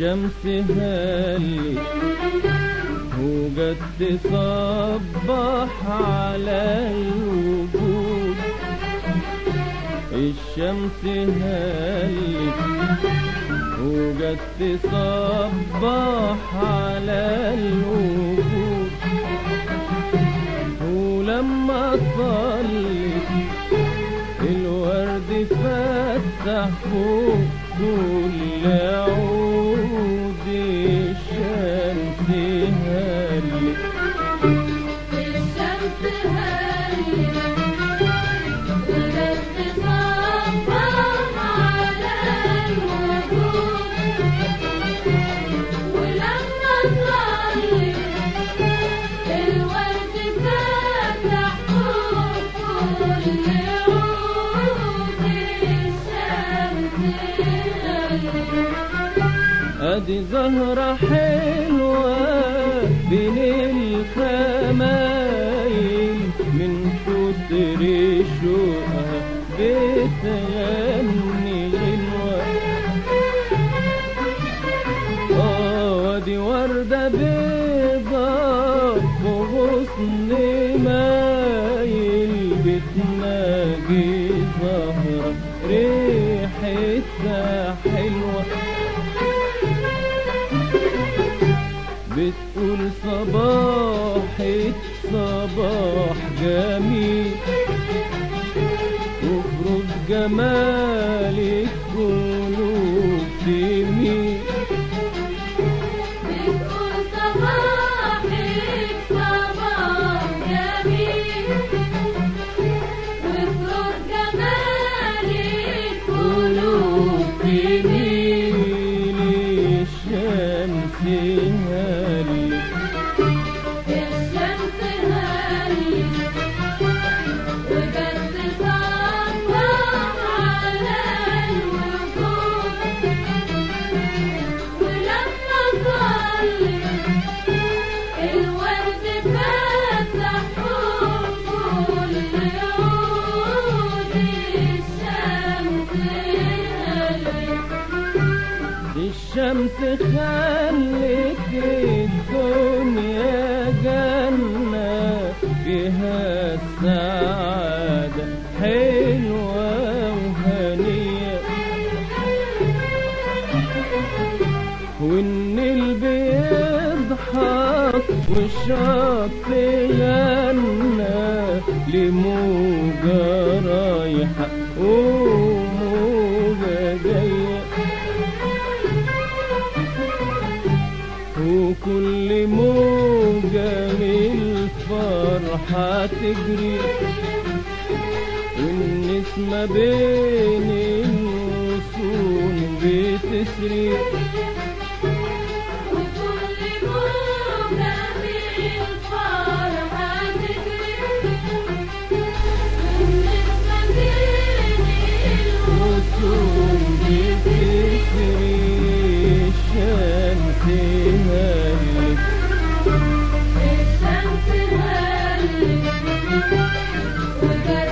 الشمس هالي وجت تصبح على الوجود؟ الشمس هالي وجت تصبح على الوجود؟ ولما صلت الورد فتح فوق كل عود ادي زهرة حلوة بين الخمايل من كتر شوقها بتغني غنوة. آه دي وردة بيضة وغصن مايل بتقول صباحك صباح جميل. وفرض جمالك قلوب الشمس خلت الدنيا جنة فيها السعادة حلوة وهنية. والنيل بيضحك والشط غنى لموجة رايحة. وكل موجة للفرحة تجري. والنسمة بين Good.